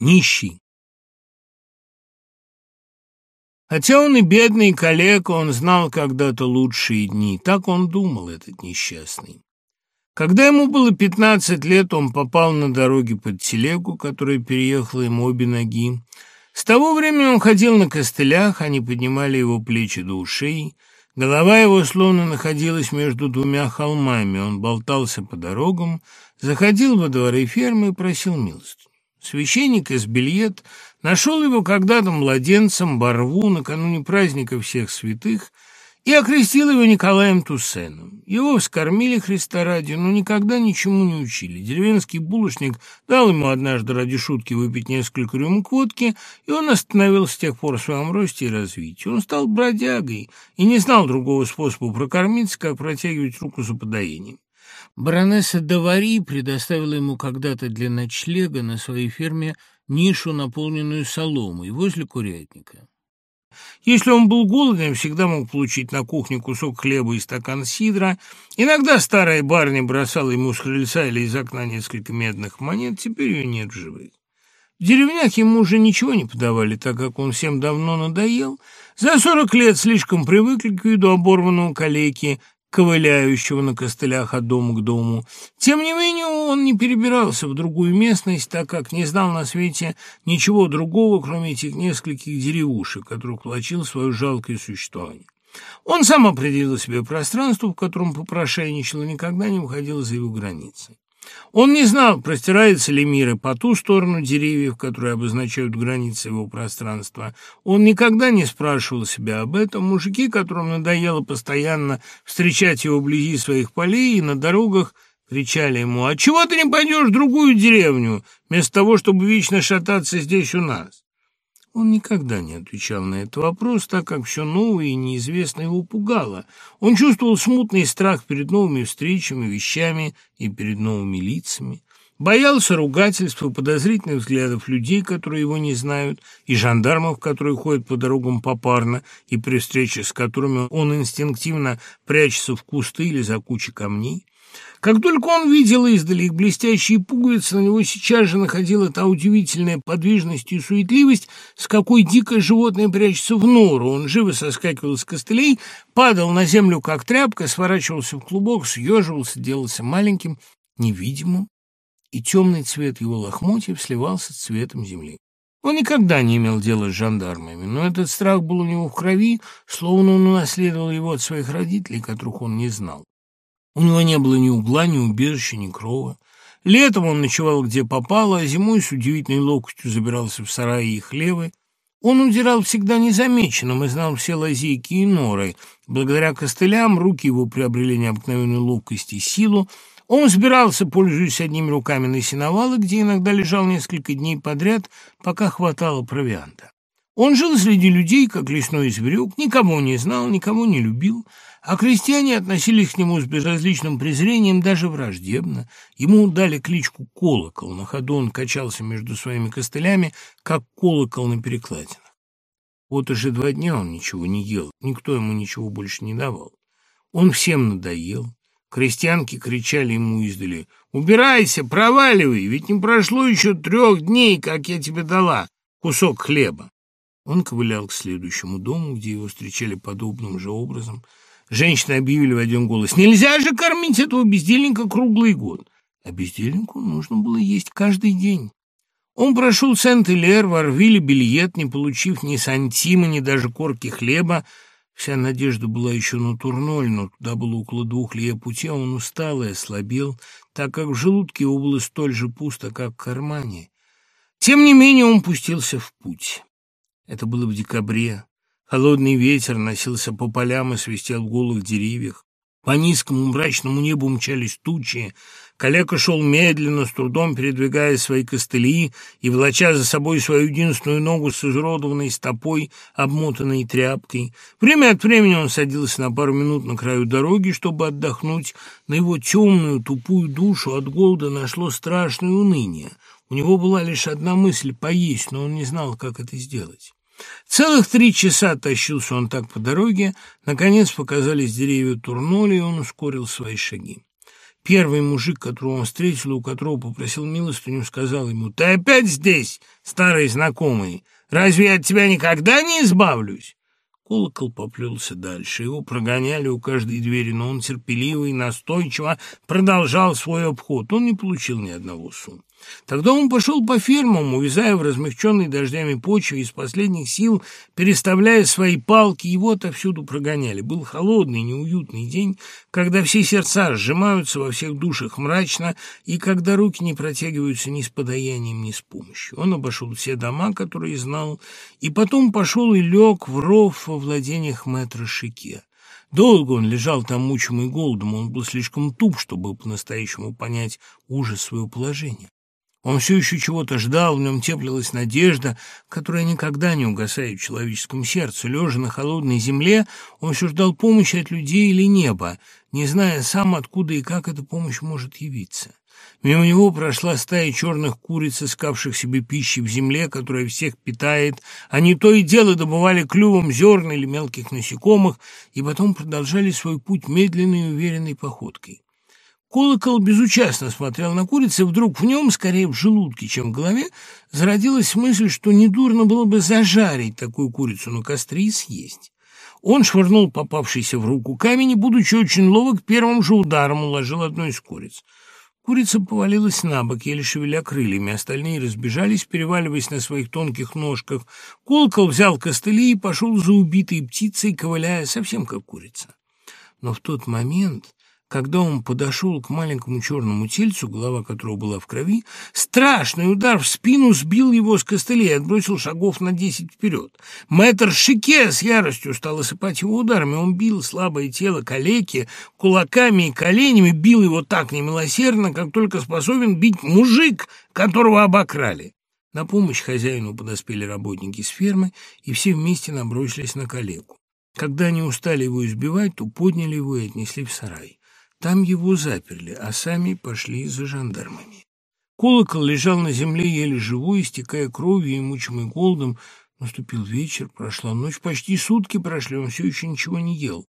Нищий. Хотя он и бедный калека, он знал когда-то лучшие дни. Так он думал, этот несчастный. Когда ему было пятнадцать лет, он попал на дороге под телегу, которая переехала ему обе ноги. С того времени он ходил на костылях, они поднимали его плечи до ушей. Голова его словно находилась между двумя холмами. Он болтался по дорогам, заходил во дворы фермы и просил милости. Священник из Бельет нашел его когда-то младенцем Барву накануне праздника всех святых и окрестил его Николаем Туссеном. Его вскормили Христа ради, но никогда ничему не учили. Деревенский булочник дал ему однажды ради шутки выпить несколько рюмок водки, и он остановился с тех пор в своем росте и развитии. Он стал бродягой и не знал другого способа прокормиться, как протягивать руку за подоением. Баронесса Давари предоставила ему когда-то для ночлега на своей ферме нишу, наполненную соломой, возле курятника. Если он был голоден, всегда мог получить на кухне кусок хлеба и стакан сидра. Иногда старая барыня бросала ему с крыльца или из окна несколько медных монет, теперь ее нет в живых. В деревнях ему уже ничего не подавали, так как он всем давно надоел. За сорок лет слишком привыкли к виду оборванного калеки, ковыляющего на костылях от дома к дому. Тем не менее, он не перебирался в другую местность, так как не знал на свете ничего другого, кроме этих нескольких деревушек, которых влачил свое жалкое существование. Он сам определил себе пространство, в котором попрошайничал, и никогда не выходил за его границы. Он не знал, простирается ли мир и по ту сторону деревьев, которые обозначают границы его пространства. Он никогда не спрашивал себя об этом. Мужики, которым надоело постоянно встречать его вблизи своих полей и на дорогах, кричали ему «А чего ты не пойдешь в другую деревню, вместо того, чтобы вечно шататься здесь у нас?» Он никогда не отвечал на этот вопрос, так как все новое и неизвестное его пугало. Он чувствовал смутный страх перед новыми встречами, вещами и перед новыми лицами. Боялся ругательств и подозрительных взглядов людей, которые его не знают, и жандармов, которые ходят по дорогам попарно, и при встрече с которыми он инстинктивно прячется в кусты или за кучи камней. Как только он видел издали их блестящие пуговицы, на него сейчас же находила та удивительная подвижность и суетливость, с какой дикое животное прячется в нору. Он живо соскакивал с костылей, падал на землю, как тряпка, сворачивался в клубок, съеживался, делался маленьким, невидимым, и темный цвет его лохмотьев сливался с цветом земли. Он никогда не имел дела с жандармами, но этот страх был у него в крови, словно он унаследовал его от своих родителей, которых он не знал. У него не было ни угла, ни убежища, ни крова. Летом он ночевал где попало, а зимой с удивительной ловкостью забирался в сараи и хлевы. Он удирал всегда незамеченным и знал все лазейки и норы. Благодаря костылям руки его приобрели необыкновенную ловкость и силу. Он взбирался, пользуясь одними руками на сеновалы, где иногда лежал несколько дней подряд, пока хватало провианта. Он жил среди людей, как лесной зверек, никого не знал, никого не любил, а крестьяне относились к нему с безразличным презрением, даже враждебно. Ему дали кличку «Колокол». На ходу он качался между своими костылями, как колокол на перекладинах. Вот уже два дня он ничего не ел, никто ему ничего больше не давал. Он всем надоел. Крестьянки кричали ему издали «Убирайся, проваливай, ведь не прошло еще трех дней, как я тебе дала кусок хлеба». Он ковылял к следующему дому, где его встречали подобным же образом – Женщины объявили в один голос, нельзя же кормить этого бездельника круглый год. А бездельнику нужно было есть каждый день. Он прошел Сент-Илер, ворвили бильет, не получив ни сантима, ни даже корки хлеба. Вся надежда была еще на турноль, но туда было около двух лье пути, а он устал и ослабел, так как в желудке его было столь же пусто, как в кармане. Тем не менее он пустился в путь. Это было в декабре. Холодный ветер носился по полям и свистел в голых деревьях. По низкому мрачному небу мчались тучи. Калека шел медленно, с трудом передвигая свои костыли и волоча за собой свою единственную ногу с изуродованной стопой, обмотанной тряпкой. Время от времени он садился на пару минут на краю дороги, чтобы отдохнуть. На его темную, тупую душу от голода нашло страшное уныние. У него была лишь одна мысль — поесть, но он не знал, как это сделать. Целых три часа тащился он так по дороге. Наконец показались деревья Турноли, и он ускорил свои шаги. Первый мужик, которого он встретил, у которого попросил милостыню, сказал ему, «Ты опять здесь, старый знакомый? Разве я от тебя никогда не избавлюсь?» Колокол поплелся дальше. Его прогоняли у каждой двери, но он терпеливо и настойчиво продолжал свой обход. Он не получил ни одного су. Тогда он пошел по фермам, увязая в размягченной дождями почве из последних сил, переставляя свои палки, его отовсюду прогоняли. Был холодный, неуютный день, когда все сердца сжимаются во всех душах мрачно, и когда руки не протягиваются ни с подаянием, ни с помощью. Он обошел все дома, которые знал, и потом пошел и лег в ров во владениях мэтра Шике. Долго он лежал там, мучимый голодом, он был слишком туп, чтобы по-настоящему понять ужас своего положения. Он все еще чего-то ждал, в нем теплилась надежда, которая никогда не угасает в человеческом сердце. Лежа на холодной земле, он все ждал помощи от людей или неба, не зная сам, откуда и как эта помощь может явиться. Мимо него прошла стая черных куриц, искавших себе пищи в земле, которая всех питает. Они то и дело добывали клювом зерна или мелких насекомых, и потом продолжали свой путь медленной и уверенной походкой. Колокол безучастно смотрел на курицу, и вдруг в нем, скорее в желудке, чем в голове, зародилась мысль, что недурно было бы зажарить такую курицу на костре и съесть. Он швырнул попавшийся в руку камень и, будучи очень ловок, первым же ударом уложил одну из куриц. Курица повалилась на бок, еле шевеля крыльями, остальные разбежались, переваливаясь на своих тонких ножках. Колокол взял костыли и пошел за убитой птицей, ковыляя совсем как курица. Но в тот момент когда он подошел к маленькому черному тельцу, голова которого была в крови, страшный удар в спину сбил его с костылей и отбросил шагов на десять вперед. Мэтр Шике с яростью стал осыпать его ударами. Он бил слабое тело калеки кулаками и коленями, бил его так немилосердно, как только способен бить мужик, которого обокрали. На помощь хозяину подоспели работники с фермы, и все вместе набросились на калеку. Когда они устали его избивать, то подняли его и отнесли в сарай. Там его заперли, а сами пошли за жандармами. Колокол лежал на земле еле живой, истекая кровью и мучимый голодом. Наступил вечер, прошла ночь, почти сутки прошли, он все еще ничего не ел.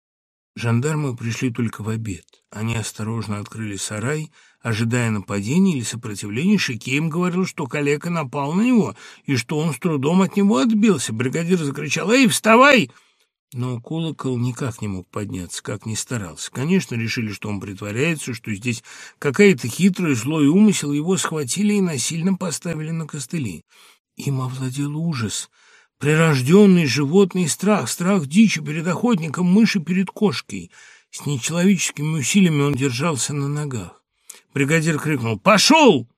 Жандармы пришли только в обед. Они осторожно открыли сарай, ожидая нападения или сопротивления. Шике им говорил, что калека напал на него и что он с трудом от него отбился. Бригадир закричал «Эй, вставай!» Но колокол никак не мог подняться, как ни старался. Конечно, решили, что он притворяется, что здесь какая-то хитрая злой умысел, его схватили и насильно поставили на костыли. Им овладел ужас, прирожденный животный страх, страх дичи перед охотником, мыши перед кошкой. С нечеловеческими усилиями он держался на ногах. Бригадир крикнул «Пошел!»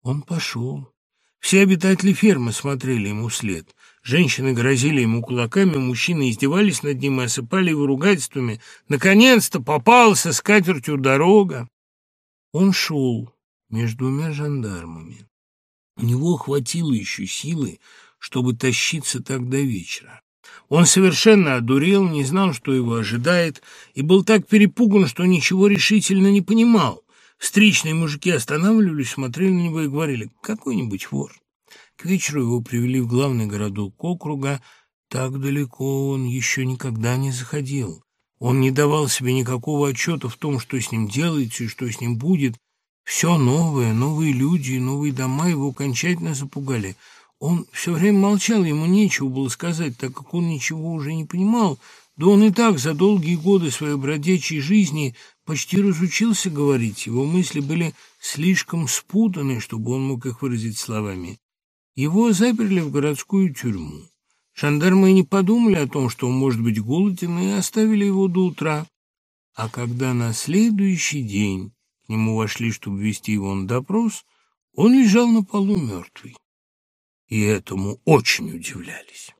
Он пошел. Все обитатели фермы смотрели ему вслед. Женщины грозили ему кулаками, мужчины издевались над ним и осыпали его ругательствами. Наконец-то попался с катертью дорога. Он шел между двумя жандармами. У него хватило еще силы, чтобы тащиться так до вечера. Он совершенно одурел, не знал, что его ожидает, и был так перепуган, что ничего решительно не понимал. Встречные мужики останавливались, смотрели на него и говорили «какой-нибудь вор». К вечеру его привели в главный городок округа. Так далеко он еще никогда не заходил. Он не давал себе никакого отчета в том, что с ним делается и что с ним будет. Все новое, новые люди, новые дома его окончательно запугали. Он все время молчал, ему нечего было сказать, так как он ничего уже не понимал. Да он и так за долгие годы своей бродячей жизни почти разучился говорить. Его мысли были слишком спутаны, чтобы он мог их выразить словами. Его заперли в городскую тюрьму. Жандармы не подумали о том, что он может быть голоден, и оставили его до утра. А когда на следующий день к нему вошли, чтобы вести его на допрос, он лежал на полу мертвый. И этому очень удивлялись.